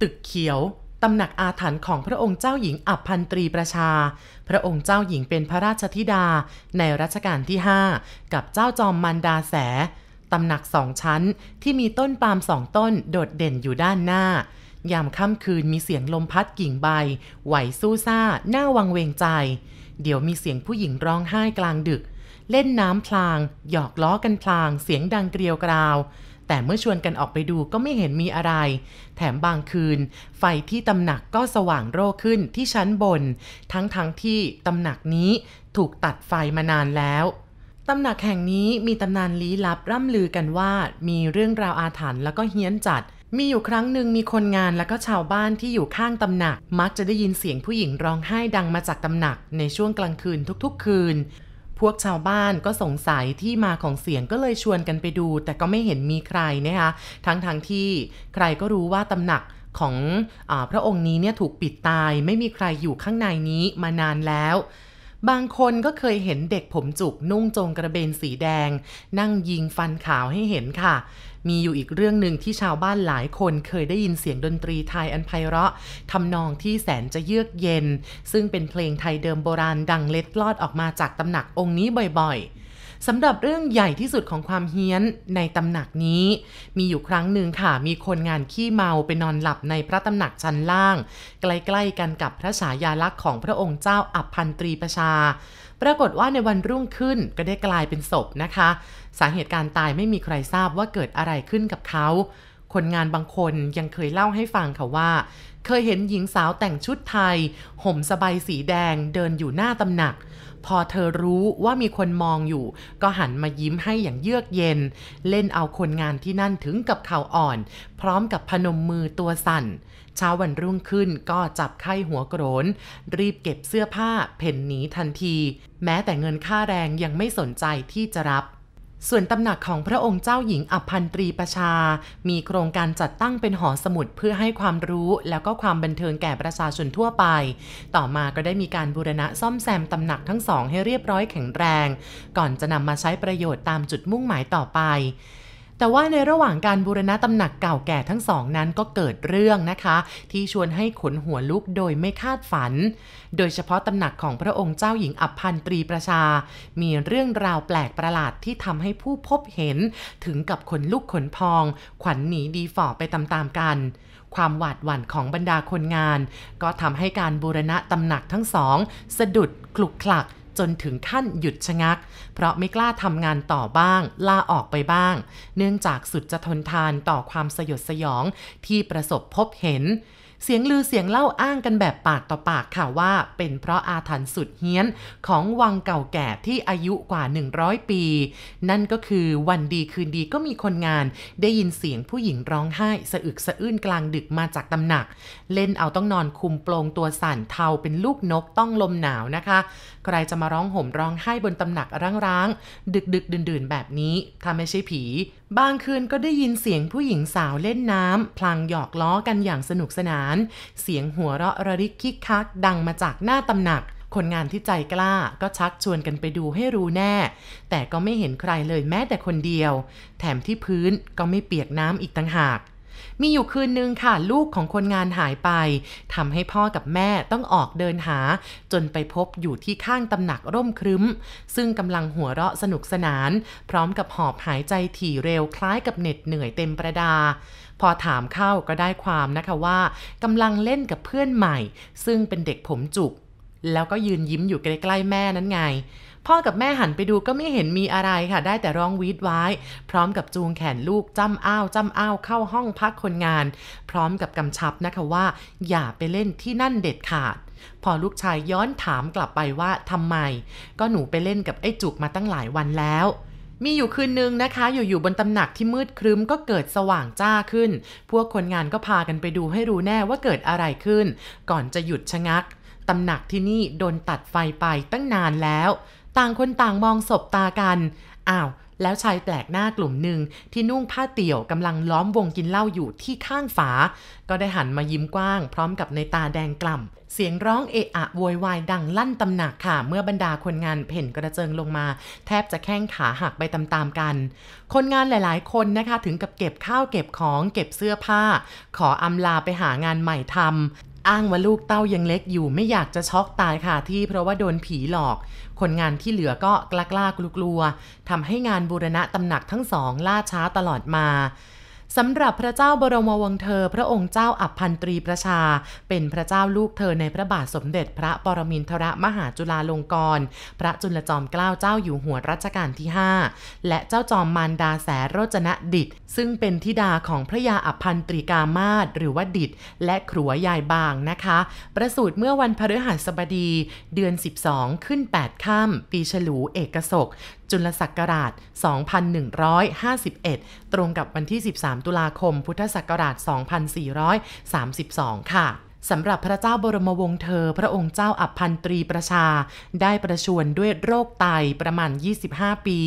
ตึกเขียวตำหนักอาถรรพ์ของพระองค์เจ้าหญิงอับพันตรีประชา พระองค์เจ้าหญิงเป็นพระราชธิดา ในรัชกาลที่ 5 กับเจ้าจอมมันดาแส ตำหนักสองชั้นที่มีต้นปาล์มสองต้นโดดเด่นอยู่ด้านหน้า ยามค่ำคืนมีเสียงลมพัดกิ่งใบ ไหวสู้ซ่า หน้าวังเวงใจ เดี๋ยวมีเสียงผู้หญิงร้องไห้กลางดึก เล่นน้ำพลาง หยอกล้อกันพลาง เสียงดังเกลียวกราว แต่เมื่อชวนกันออกไปดูก็ไม่เห็นมีอะไร แถมบางคืน ไฟที่ตำหนักก็สว่างโร่ขึ้นที่ชั้นบน ทั้งๆทที่ตำหนักนี้ถูกตัดไฟมานานแล้วตำหนักแห่งนี้มีตำนานลี้ลับร่ำลือกันว่า มีเรื่องราวอาถรรพ์แล้วก็เฮี้ยนจัด มีอยู่ครั้งหนึ่งมีคนงานแล้วก็ชาวบ้านที่อยู่ข้างตำหนัก มักจะได้ยินเสียงผู้หญิงร้องไห้ดังมาจากตำหนักในช่วงกลางคืนทุกๆ คืน พวกชาวบ้านก็สงสัยที่มาของเสียงก็เลยชวนกันไปดู แต่ก็ไม่เห็นมีใครนะคะทั้งๆทที่ใครก็รู้ว่าตำหนักของอพระองค์นี้เนี่ยถูกปิดตาย ไม่มีใครอยู่ข้างในนี้มานานแล้วบางคนก็เคยเห็นเด็กผมจุกนุ่งโจงกระเบนสีแดง นั่งยิงฟันขาวให้เห็นค่ะ มีอยู่อีกเรื่องหนึ่งที่ชาวบ้านหลายคนเคยได้ยินเสียงดนตรีไทยอันไพเราะทำนองที่แสนจะเยือกเย็น ซึ่งเป็นเพลงไทยเดิมโบราณดังเล็ดลอดออกมาจากตำหนักองค์นี้บ่อยๆ สำหรับเรื่องใหญ่ที่สุดของความเฮี้ยนในตำหนักนี้ มีอยู่ครั้งหนึ่งค่ะ มีคนงานขี้เมาไปนอนหลับในพระตำหนักชั้นล่าง ใกล้ๆกันกับพระฉายาลักษณ์ของพระองค์เจ้าอับพันตรีประชา ปรากฏว่าในวันรุ่งขึ้นก็ได้กลายเป็นศพนะคะ สาเหตุการตายไม่มีใครทราบว่าเกิดอะไรขึ้นกับเขาคนงานบางคนยังเคยเล่าให้ฟังค่ะว่า เคยเห็นหญิงสาวแต่งชุดไทย ห่มสบายสีแดงเดินอยู่หน้าตำหนัก พอเธอรู้ว่ามีคนมองอยู่ ก็หันมายิ้มให้อย่างเยือกเย็น เล่นเอาคนงานที่นั่นถึงกับเข่าอ่อน พร้อมกับพนมมือตัวสั่น เช้าวันรุ่งขึ้นก็จับไข้หัวโกรน รีบเก็บเสื้อผ้าเพ่นหนีทันที แม้แต่เงินค่าแรงยังไม่สนใจที่จะรับ ส่วนตำหนักของพระองค์เจ้าหญิงอัพันตรีประชา มีโครงการจัดตั้งเป็นหอสมุดเพื่อให้ความรู้แล้วก็ความบันเทิงแก่ประชาชนทั่วไป ต่อมาก็ได้มีการบูรณะซ่อมแซมตำหนักทั้งสองให้เรียบร้อยแข็งแรง ก่อนจะนำมาใช้ประโยชน์ตามจุดมุ่งหมายต่อไป แต่ว่าในระหว่างการบูรณะตำหนักเก่าแก่ทั้งสองนั้นก็เกิดเรื่องนะคะ ที่ชวนให้ขนหัวลุกโดยไม่คาดฝัน โดยเฉพาะตำหนักของพระองค์เจ้าหญิงอับพันตรีประชา มีเรื่องราวแปลกประหลาดที่ทำให้ผู้พบเห็น ถึงกับขนลุกขนพอง ขวัญหนีดีฝ่อไปตามๆกันความหวาดหวั่นของบรรดาคนงาน ก็ทำให้การบูรณะตำหนักทั้งสอง สะดุดคลุกคลัก จนถึงขั้นหยุดชะงัก เพราะไม่กล้าทำงานต่อบ้าง ลาออกไปบ้าง เนื่องจากสุดจะทนทานต่อความสยดสยองที่ประสบพบเห็นเสียงลือเสียงเล่าอ้างกันแบบปากต่อปากค่ะว่า เป็นเพราะอาถรรพ์สุดเฮี้ยนของวังเก่าแก่ที่อายุกว่า 100 ปี นั่นก็คือวันดีคืนดีก็มีคนงาน ได้ยินเสียงผู้หญิงร้องไห้ สะอึกสะอื้นกลางดึกมาจากตำหนัก เล่นเอาต้องนอนคุมโปลงตัวสั่นเทาเป็นลูกนกต้องลมหนาวนะคะ ใครจะมาร้องห่มร้องไห้บนตำหนักร้างๆ ดึกดึกดื่นดื่นๆแบบนี้ ถ้าไม่ใช่ผี บางคืนก็ได้ยินเสียงผู้หญิงสาวเล่นน้ำพลางหยอกล้อกันอย่างสนุกสนาน เสียงหัวเราะระริกคิกคัก ดังมาจากหน้าตำหนักคนงานที่ใจกล้าก็ชักชวนกันไปดูให้รู้แน่ แต่ก็ไม่เห็นใครเลยแม้แต่คนเดียว แถมที่พื้นก็ไม่เปียกน้ำอีกต่างหาก มีอยู่คืนนึงค่ะ ลูกของคนงานหายไปทำให้พ่อกับแม่ต้องออกเดินหา จนไปพบอยู่ที่ข้างตำหนักร่มครึ้ม ซึ่งกำลังหัวเราะสนุกสนาน พร้อมกับหอบหายใจถี่เร็วคล้ายกับเหน็ดเหนื่อยเต็มประดา พอถามเข้าก็ได้ความนะคะว่ากำลังเล่นกับเพื่อนใหม่ ซึ่งเป็นเด็กผมจุก แล้วก็ยืนยิ้มอยู่ใกล้ๆแม่นั้นไง พ่อกับแม่หันไปดูก็ไม่เห็นมีอะไรค่ะ ได้แต่ร้องวีดไว้ พร้อมกับจูงแขนลูกจ้ำอ้าวจ้ำอ้าวเข้าห้องพักคนงาน พร้อมกับกำชับนะคะว่า อย่าไปเล่นที่นั่นเด็ดขาด พอลูกชายย้อนถามกลับไปว่าทำไม ก็หนูไปเล่นกับไอ้จุกมาตั้งหลายวันแล้วมีอยู่คืนนึงนะคะ อยู่ๆบนตำหนักที่มืดครึ้มก็เกิดสว่างจ้าขึ้น พวกคนงานก็พากันไปดูให้รู้แน่ว่าเกิดอะไรขึ้น ก่อนจะหยุดชะงัก ตำหนักที่นี่โดนตัดไฟไปตั้งนานแล้ว ต่างคนต่างมองศบตากัน อ้าว แล้วชายแปลกหน้ากลุ่มหนึ่งที่นุ่งผ้าเตี่ยวกำลังล้อมวงกินเหล้าอยู่ที่ข้างฝา ก็ได้หันมายิ้มกว้าง พร้อมกับในตาแดงกล่ำเสียงร้องเอะอะโวยวายดังลั่นตำหนักค่ะ เมื่อบรรดาคนงานเพ่นกระเจิงลงมา แทบจะแข้งขาหักไปตามๆกัน คนงานหลายๆ คนนะคะ ถึงกับเก็บข้าวเก็บของเก็บเสื้อผ้า ขออำลาไปหางานใหม่ทำอ้างว่าลูกเต้ายังเล็กอยู่ไม่อยากจะช็อกตายค่ะที่เพราะว่าโดนผีหลอก คนงานที่เหลือก็กล้ากล้ากลัวๆทำให้งานบูรณะตำหนักทั้งสองล่าช้าตลอดมา สำหรับพระเจ้าบรมวงศ์เธอ พระองค์เจ้าอับพันตรีประชา เป็นพระเจ้าลูกเธอในพระบาทสมเด็จพระปรมินทรมหาจุฬาลงกรณ์พระจุลจอมเกล้าเจ้าอยู่หัวรัชกาลที่ 5 และเจ้าจอมมารดาแสโรจนะดิษซึ่งเป็นธิดาของพระยาอับพันตรีกามาศหรือว่าดิษและครัวยายบางนะคะ ประสูติเมื่อวันพฤหัสบดี เดือน 12 ขึ้น 8 ค่ำปีฉลูเอกศก จุลศักราช 2151 ตรงกับวันที่ 13 ตุลาคม พุทธศักราช 2432 ค่ะ สำหรับพระเจ้าบรมวงศ์เธอ พระองค์เจ้าอับพันตรีประชา ได้ประชวรด้วยโรคไตประมาณ 25 ปี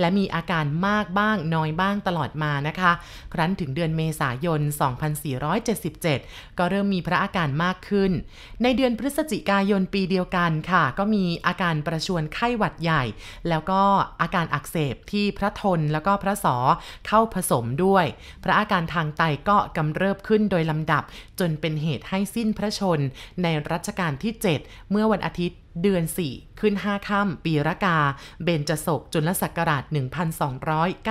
และมีอาการมากบ้างน้อยบ้างตลอดมานะคะ ครั้นถึงเดือนเมษายน 2477 ก็เริ่มมีพระอาการมากขึ้น ในเดือนพฤศจิกายนปีเดียวกันค่ะ ก็มีอาการประชวรไข้หวัดใหญ่ แล้วก็อาการอักเสบที่พระทนแล้วก็พระสอเข้าผสมด้วย พระอาการทางไตก็กำเริบขึ้นโดยลำดับจนเป็นเหตุให้สิ้นพระชนในรัชกาลที่ 7 เมื่อวันอาทิตย์ เดือน 4 ขึ้น 5 ค่ำปีรากา เบญจศกจุลศักราช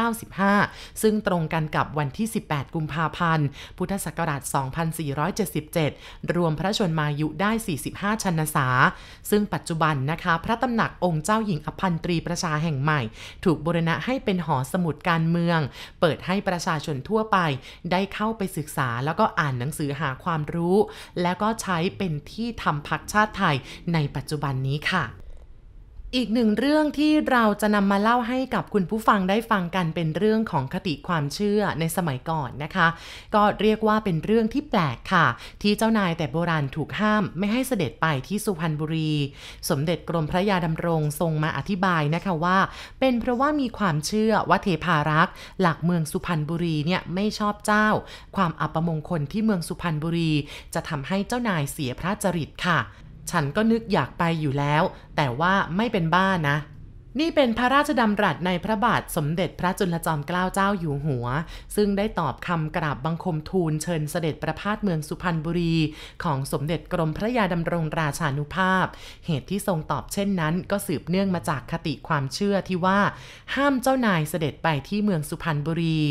1295 ซึ่งตรงกันกับวันที่ 18 กุมภาพันธ์ พุทธศักราช 2477 รวมพระชนมายุได้ 45 ชันษา ซึ่งปัจจุบันนะคะ พระตำหนักองค์เจ้าหญิงอภันตรีประชาแห่งใหม่ ถูกบูรณะให้เป็นหอสมุดการเมือง เปิดให้ประชาชนทั่วไป ได้เข้าไปศึกษาแล้วก็อ่านหนังสือหาความรู้ แล้วก็ใช้เป็นที่ทำพักชาติไทยในปัจจุบันนี้ค่ะ อีกหนึ่งเรื่องที่เราจะนำมาเล่าให้กับคุณผู้ฟังได้ฟังกันเป็นเรื่องของคติความเชื่อในสมัยก่อนนะคะ ก็เรียกว่าเป็นเรื่องที่แปลกค่ะ ที่เจ้านายแต่โบราณถูกห้ามไม่ให้เสด็จไปที่สุพรรณบุรี สมเด็จกรมพระยาดำรงทรงมาอธิบายนะคะว่า เป็นเพราะว่ามีความเชื่อว่าเทพารักษ์หลักเมืองสุพรรณบุรีเนี่ยไม่ชอบเจ้า ความอัปมงคลที่เมืองสุพรรณบุรี จะทำให้เจ้านายเสียพระจริตค่ะ ฉันก็นึกอยากไปอยู่แล้ว แต่ว่าไม่เป็นบ้านะ นี่เป็นพระราชดำรัสในพระบาทสมเด็จพระจุลจอมเกล้าเจ้าอยู่หัว ซึ่งได้ตอบคำกราบบังคมทูลเชิญเสด็จประพาสเมืองสุพรรณบุรี ของสมเด็จกรมพระยาดำรงราชานุภาพ เหตุที่ทรงตอบเช่นนั้นก็สืบเนื่องมาจากคติความเชื่อที่ว่า ห้ามเจ้านายเสด็จไปที่เมืองสุพรรณบุรี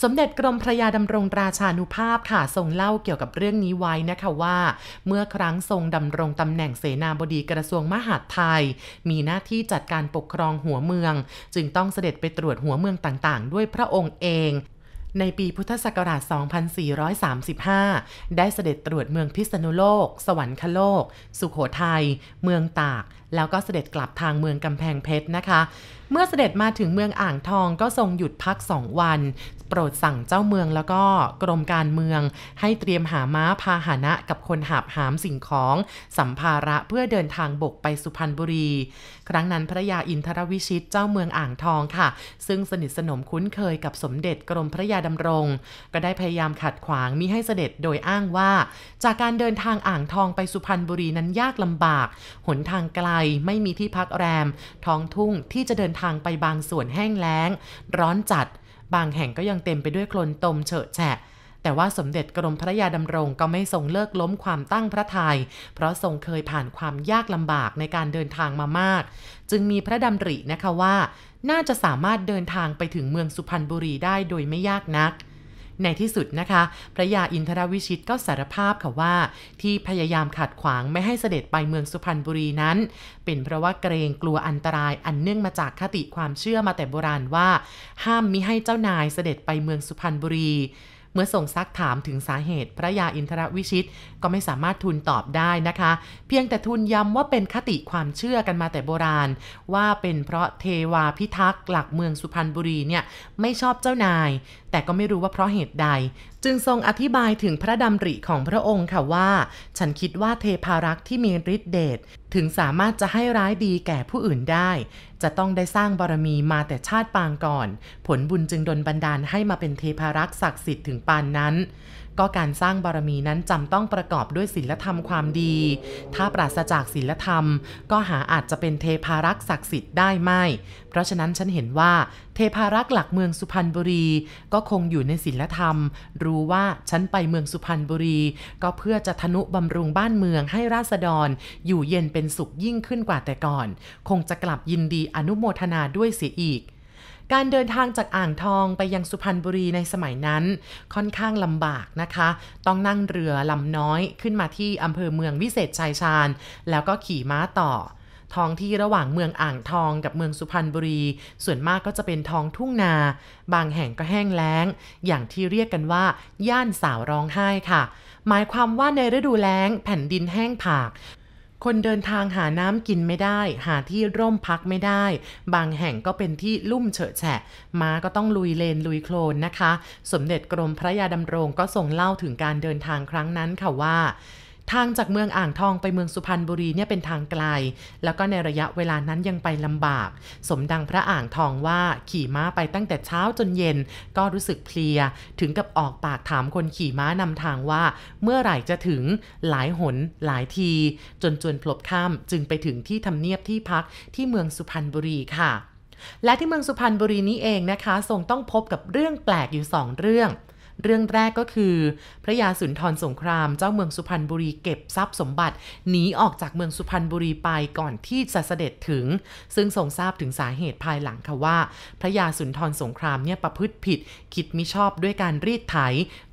สมเด็จกรมพระยาดำรงราชานุภาพค่ะทรงเล่าเกี่ยวกับเรื่องนี้ไว้นะคะว่า เมื่อครั้งทรงดำรงตำแหน่งเสนาบดีกระทรวงมหาดไทย มีหน้าที่จัดการปกครองหัวเมือง จึงต้องเสด็จไปตรวจหัวเมืองต่างๆ ด้วยพระองค์เอง ในปีพุทธศักราช 2435 ได้เสด็จตรวจเมืองพิษณุโลก สวรรคโลก สุขโขทัย เมืองตาก แล้วก็เสด็จกลับทางเมืองกำแพงเพชรนะคะ เมื่อเสด็จมาถึงเมืองอ่างทองก็ทรงหยุดพักสองวัน โปรดสั่งเจ้าเมืองแล้วก็กรมการเมือง ให้เตรียมหาม้าพาหนะกับคนหาบหามสิ่งของ สัมภาระเพื่อเดินทางบกไปสุพรรณบุรีครั้งนั้นพระยาอินทรวิชิตเจ้าเมืองอ่างทองค่ะ ซึ่งสนิทสนมคุ้นเคยกับสมเด็จกรมพระยาดำรง ก็ได้พยายามขัดขวางมิให้เสด็จโดยอ้างว่า จากการเดินทางอ่างทองไปสุพรรณบุรีนั้นยากลำบาก หนทางไกลไม่มีที่พักแรม ท้องทุ่งที่จะเดินทางไปบางส่วนแห้งแล้ง ร้อนจัด บางแห่งก็ยังเต็มไปด้วยโคลนตมเฉอะแฉะ แต่ว่าสมเด็จกรมพระยาดำรงก็ไม่ทรงเลิกล้มความตั้งพระทยัยเพราะทรงเคยผ่านความยากลำบากในการเดินทางมามาก จึงมีพระดำรินะคะว่า น่าจะสามารถเดินทางไปถึงเมืองสุพรรณบุรีได้โดยไม่ยากนักในที่สุดนะคะ พระยาอินทรวิชิตก็สารภาพค่ะว่า ที่พยายามขัดขวางไม่ให้เสด็จไปเมืองสุพรรณบุรีนั้น เป็นเพราะว่าเกรงกลัวอันตรายอันเนื่องมาจากคติความเชื่อมาแต่โบราณว่า ห้ามมิให้เจ้านายเสด็จไปเมืองสุพรรณบุรี เมื่อส่งซักถามถึงสาเหตุพระยาอินทรวิชิต ก็ไม่สามารถทูลตอบได้นะคะ เพียงแต่ทูลย้ำว่าเป็นคติความเชื่อกันมาแต่โบราณ ว่าเป็นเพราะเทวาพิทักษ์หลักเมืองสุพรรณบุรีเนี่ยไม่ชอบเจ้านาย แต่ก็ไม่รู้ว่าเพราะเหตุใด จึงทรงอธิบายถึงพระดำริของพระองค์ค่ะว่า ฉันคิดว่าเทพารักษ์ที่มีฤทธิเดช ถึงสามารถจะให้ร้ายดีแก่ผู้อื่นได้ จะต้องได้สร้างบารมีมาแต่ชาติปางก่อน ผลบุญจึงดลบันดาลให้มาเป็นเทพารักษ์ศักดิ์สิทธิ์ถึงปานนั้น ก็การสร้างบารมีนั้นจำต้องประกอบด้วยศีลธรรมความดี ถ้าปราศจากศีลธรรม ก็หาอาจจะเป็นเทพารักษ์ศักดิ์สิทธิ์ได้ไม่ เพราะฉะนั้นฉันเห็นว่าเทพารักษ์หลักเมืองสุพรรณบุรี ก็คงอยู่ในศีลธรรม รู้ว่าฉันไปเมืองสุพรรณบุรี ก็เพื่อจะทนุบำรุงบ้านเมืองให้ราษฎร อยู่เย็นเป็นสุขยิ่งขึ้นกว่าแต่ก่อน คงจะกลับยินดีอนุโมทนาด้วยเสียอีก การเดินทางจากอ่างทองไปยังสุพรรณบุรีในสมัยนั้น ค่อนข้างลำบากนะคะ ต้องนั่งเรือลำน้อยขึ้นมาที่อำเภอเมืองวิเศษชัยชาญ แล้วก็ขี่ม้าต่อ ท้องที่ระหว่างเมืองอ่างทองกับเมืองสุพรรณบุรี ส่วนมากก็จะเป็นท้องทุ่งนา บางแห่งก็แห้งแล้ง อย่างที่เรียกกันว่า ย่านสาวร้องไห้ค่ะ หมายความว่าในฤดูแล้งแผ่นดินแห้งผาก คนเดินทางหาน้ำกินไม่ได้ หาที่ร่มพักไม่ได้ บางแห่งก็เป็นที่ลุ่มเฉอะแฉะ ม้าก็ต้องลุยเลนลุยโคลนนะคะ สมเด็จกรมพระยาดำรงก็ทรงเล่าถึงการเดินทางครั้งนั้นค่ะว่า ทางจากเมืองอ่างทองไปเมืองสุพรรณบุรีเนี่ยเป็นทางไกล แล้วก็ในระยะเวลานั้นยังไปลำบาก สมดังพระอ่างทองว่าขี่ม้าไปตั้งแต่เช้าจนเย็น ก็รู้สึกเพลีย ถึงกับออกปากถามคนขี่ม้านำทางว่า เมื่อไหร่จะถึงหลายหนหลายที จนจวนพลบค่ำจึงไปถึงที่ทำเนียบที่พักที่เมืองสุพรรณบุรีค่ะและที่เมืองสุพรรณบุรีนี้เองนะคะ ทรงต้องพบกับเรื่องแปลกอยู่สองเรื่อง เรื่องแรกก็คือ พระยาสุนทรสงครามเจ้าเมืองสุพรรณบุรีเก็บทรัพย์สมบัติหนีออกจากเมืองสุพรรณบุรีไปก่อนที่จะเสด็จถึง ซึ่งทรงทราบถึงสาเหตุภายหลังค่ะว่า พระยาสุนทรสงครามเนี่ยประพฤติผิด คิดมิชอบด้วยการรีดไถ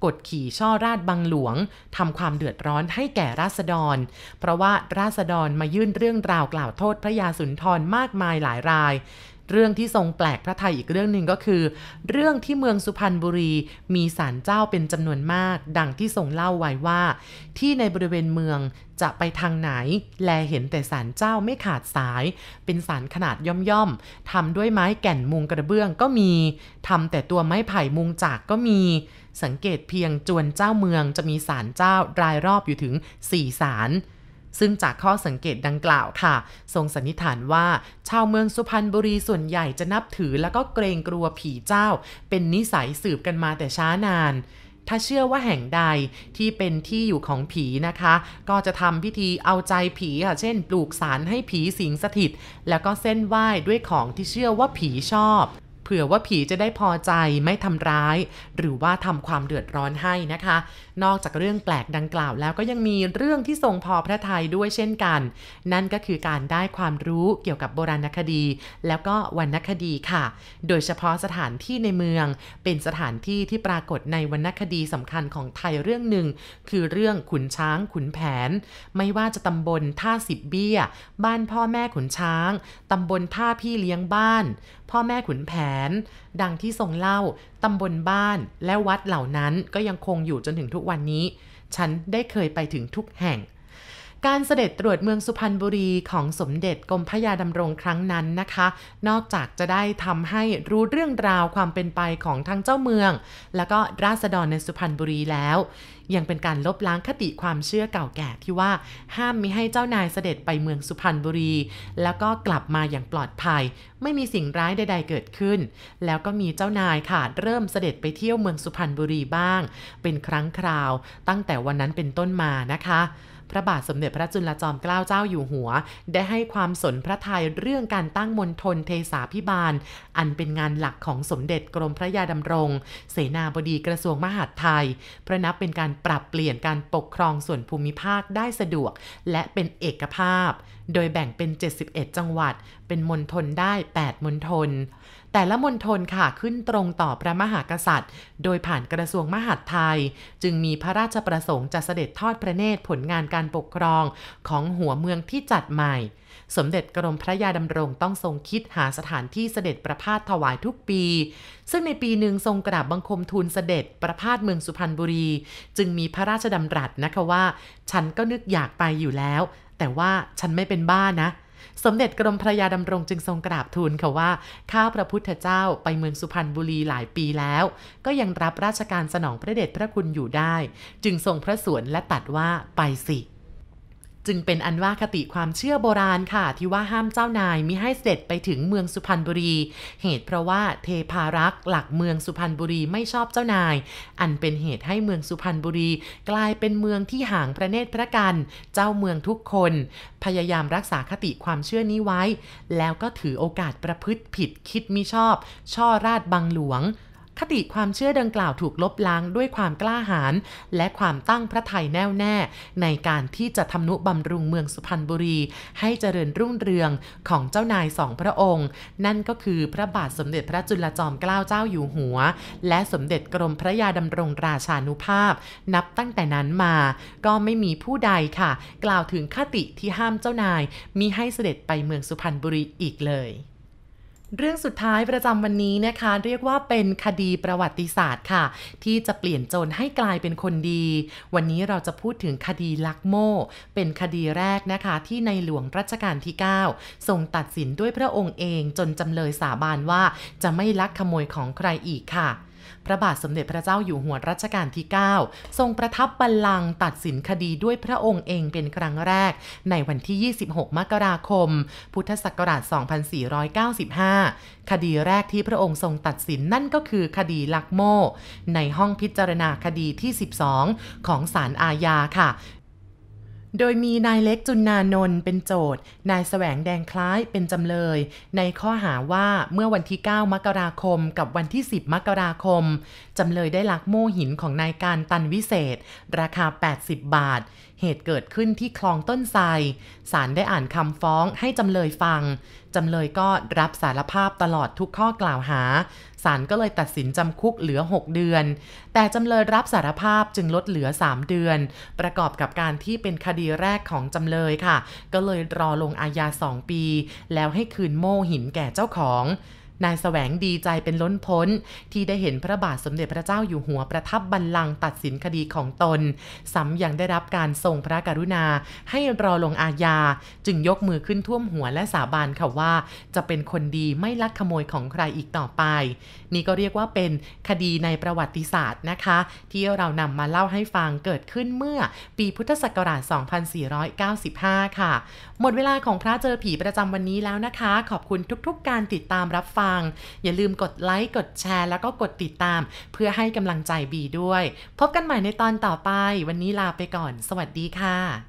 กดขี่ช่อราชบังหลวงทำความเดือดร้อนให้แก่ราษฎร เพราะว่าราษฎรมายื่นเรื่องราวกล่าวโทษพระยาสุนทรมากมายหลายราย เรื่องที่ทรงแปลกพระไทยอีกเรื่องหนึ่งก็คือ เรื่องที่เมืองสุพรรณบุรีมีศาลเจ้าเป็นจำนวนมาก ดังที่ทรงเล่าไว้ว่า ที่ในบริเวณเมืองจะไปทางไหน แลเห็นแต่ศาลเจ้าไม่ขาดสาย เป็นศาลขนาดย่อมๆทำด้วยไม้แก่นมุงกระเบื้องก็มีทำแต่ตัวไม้ไผ่มุงจากก็มี สังเกตเพียงจวนเจ้าเมืองจะมีศาลเจ้ารายรอบอยู่ถึง4ศาล ซึ่งจากข้อสังเกตดังกล่าวค่ะ ทรงสันนิษฐานว่า ชาวเมืองสุพรรณบุรีส่วนใหญ่จะนับถือแล้วก็เกรงกลัวผีเจ้า เป็นนิสัยสืบกันมาแต่ช้านาน ถ้าเชื่อว่าแห่งใดที่เป็นที่อยู่ของผีนะคะ ก็จะทำพิธีเอาใจผีค่ะ เช่น ปลูกสารให้ผีสิงสถิต แล้วก็เส้นไหว้ด้วยของที่เชื่อว่าผีชอบ ผื่อว่าผีจะได้พอใจไม่ทำร้าย หรือว่าทำความเดือดร้อนให้นะคะ นอกจากเรื่องแปลกดังกล่าวแล้วก็ยังมีเรื่องที่ทรงพอพระทัยด้วยเช่นกัน นั่นก็คือการได้ความรู้เกี่ยวกับโบราณคดี แล้วก็วรรณคดีค่ะ โดยเฉพาะสถานที่ในเมือง เป็นสถานที่ที่ปรากฏในวรรณคดีสำคัญของไทยเรื่องหนึ่ง คือเรื่องขุนช้างขุนแผน ไม่ว่าจะตำบลท่าสิบเบี้ย บ้านพ่อแม่ขุนช้างตำบลท่าพี่เลี้ยงบ้าน พ่อแม่ขุนแผน ดังที่ทรงเล่า ตำบลบ้านและวัดเหล่านั้นก็ยังคงอยู่จนถึงทุกวันนี้ ฉันได้เคยไปถึงทุกแห่ง การเสด็จตรวจเมืองสุพรรณบุรีของสมเด็จกรมพระยาดำรงครั้งนั้นนะคะ นอกจากจะได้ทำให้รู้เรื่องราวความเป็นไปของทางเจ้าเมือง แล้วก็ราษฎรในสุพรรณบุรีแล้ว ยังเป็นการลบล้างคติความเชื่อเก่าแก่ที่ว่า ห้ามมิให้เจ้านายเสด็จไปเมืองสุพรรณบุรี แล้วก็กลับมาอย่างปลอดภัย ไม่มีสิ่งร้ายใด ๆ เกิดขึ้น แล้วก็มีเจ้านายค่ะเริ่มเสด็จไปเที่ยวเมืองสุพรรณบุรีบ้าง เป็นครั้งคราว ตั้งแต่วันนั้นเป็นต้นมานะคะ พระบาทสมเด็จพระจุลจอมเกล้าเจ้าอยู่หัว ได้ให้ความสนพระทัยเรื่องการตั้งมณฑลเทสาพิบาล อันเป็นงานหลักของสมเด็จกรมพระยาดำรง เสนาบดีกระทรวงมหาดไทยพระนับเป็นการปรับเปลี่ยนการปกครองส่วนภูมิภาคได้สะดวก และเป็นเอกภาพ โดยแบ่งเป็น 71 จังหวัด เป็นมณฑลได้ 8 มณฑล แต่ละมณฑลค่ะขึ้นตรงต่อพระมหากษัตริย์ โดยผ่านกระทรวงมหาดไทย จึงมีพระราชประสงค์จะเสด็จทอดพระเนตรผลงานการปกครองของหัวเมืองที่จัดใหม่ สมเด็จกรมพระยาดำรงต้องทรงคิดหาสถานที่เสด็จประพาสถวายทุกปี ซึ่งในปีหนึ่งทรงกราบบังคมทูลเสด็จประพาสเมืองสุพรรณบุรี จึงมีพระราชดำรัสนะคะว่า ฉันก็นึกอยากไปอยู่แล้ว แต่ว่าฉันไม่เป็นบ้านะ สมเด็จกรมพระยาดำรงจึงทรงกราบทูลค่ะว่า ข้าพระพุทธเจ้าไปเมืองสุพรรณบุรีหลายปีแล้ว ก็ยังรับราชการสนองพระเดชพระคุณอยู่ได้ จึงทรงพระสวนและตัดว่าไปสิ จึงเป็นอันว่าคติความเชื่อโบราณค่ะ ที่ว่าห้ามเจ้านายมิให้เสด็จไปถึงเมืองสุพรรณบุรี เหตุเพราะว่าเทพารักษ์หลักเมืองสุพรรณบุรีไม่ชอบเจ้านาย อันเป็นเหตุให้เมืองสุพรรณบุรี กลายเป็นเมืองที่ห่างพระเนตรพระกัน เจ้าเมืองทุกคน พยายามรักษาคติความเชื่อนี้ไว้ แล้วก็ถือโอกาสประพฤติผิดคิดมิชอบ ช่อราดบังหลวง คติความเชื่อดังกล่าวถูกลบล้างด้วยความกล้าหาญและความตั้งพระทัยแน่วแน่ ในการที่จะทำนุบำรุงเมืองสุพรรณบุรี ให้เจริญรุ่งเรืองของเจ้านายสองพระองค์ นั่นก็คือพระบาทสมเด็จพระจุลจอมเกล้าเจ้าอยู่หัว และสมเด็จกรมพระยาดำรงราชานุภาพ นับตั้งแต่นั้นมา ก็ไม่มีผู้ใดค่ะ กล่าวถึงคติที่ห้ามเจ้านายมีให้เสด็จไปเมืองสุพรรณบุรีอีกเลย เรื่องสุดท้ายประจำวันนี้นะคะ เรียกว่าเป็นคดีประวัติศาสตร์ค่ะ ที่จะเปลี่ยนโจรให้กลายเป็นคนดี วันนี้เราจะพูดถึงคดีลักโม่เป็นคดีแรกนะคะ ที่ในหลวงรัชกาลที่ 9 ทรงตัดสินด้วยพระองค์เองจนจำเลยสาบานว่าจะไม่ลักขโมยของใครอีกค่ะ พระบาทสมเด็จพระเจ้าอยู่หัวรัชกาลที่ 9 ทรงประทับบัลลังก์ตัดสินคดีด้วยพระองค์เองเป็นครั้งแรก ในวันที่ 26 มกราคม พุทธศักราช 2495 คดีแรกที่พระองค์ทรงตัดสินนั่นก็คือคดีลักโม ในห้องพิจารณาคดีที่ 12 ของศาลอาญาค่ะ โดยมีนายเล็กจุนนานนท์เป็นโจทย์ นายแสวงแดงคล้ายเป็นจำเลย ในข้อหาว่าเมื่อวันที่ 9 มกราคม กับวันที่ 10 มกราคม จำเลยได้ลักโม่หินของนายการตันวิเศษ ราคา 80 บาท เหตุเกิดขึ้นที่คลองต้นไทรศาลได้อ่านคำฟ้องให้จำเลยฟัง จำเลยก็รับสารภาพตลอดทุกข้อกล่าวหา ศาลก็เลยตัดสินจำคุกเหลือ 6 เดือน แต่จำเลยรับสารภาพจึงลดเหลือ 3 เดือน ประกอบกับการที่เป็นคดีแรกของจำเลยค่ะ ก็เลยรอลงอาญา 2 ปี แล้วให้คืนโม่หินแก่เจ้าของ นายแสวงดีใจเป็นล้นพ้น ที่ได้เห็นพระบาทสมเด็จพระเจ้าอยู่หัวประทับบัลลังก์ตัดสินคดีของตนซ้ำยังได้รับการทรงพระกรุณา ให้รอลงอาญา จึงยกมือขึ้นท่วมหัวและสาบานค่ะว่า จะเป็นคนดีไม่ลักขโมยของใครอีกต่อไป นี่ก็เรียกว่าเป็นคดีในประวัติศาสตร์นะคะ ที่เรานำมาเล่าให้ฟังเกิดขึ้นเมื่อปีพุทธศักราช 2495 ค่ะ หมดเวลาของพระเจอผีประจำวันนี้แล้วนะคะ ขอบคุณทุกๆการติดตามรับฟังฟัง อย่าลืมกดไลค์กดแชร์ แล้วก็กดติดตาม เพื่อให้กำลังใจบีด้วย พบกันใหม่ในตอนต่อไป วันนี้ลาไปก่อน สวัสดีค่ะ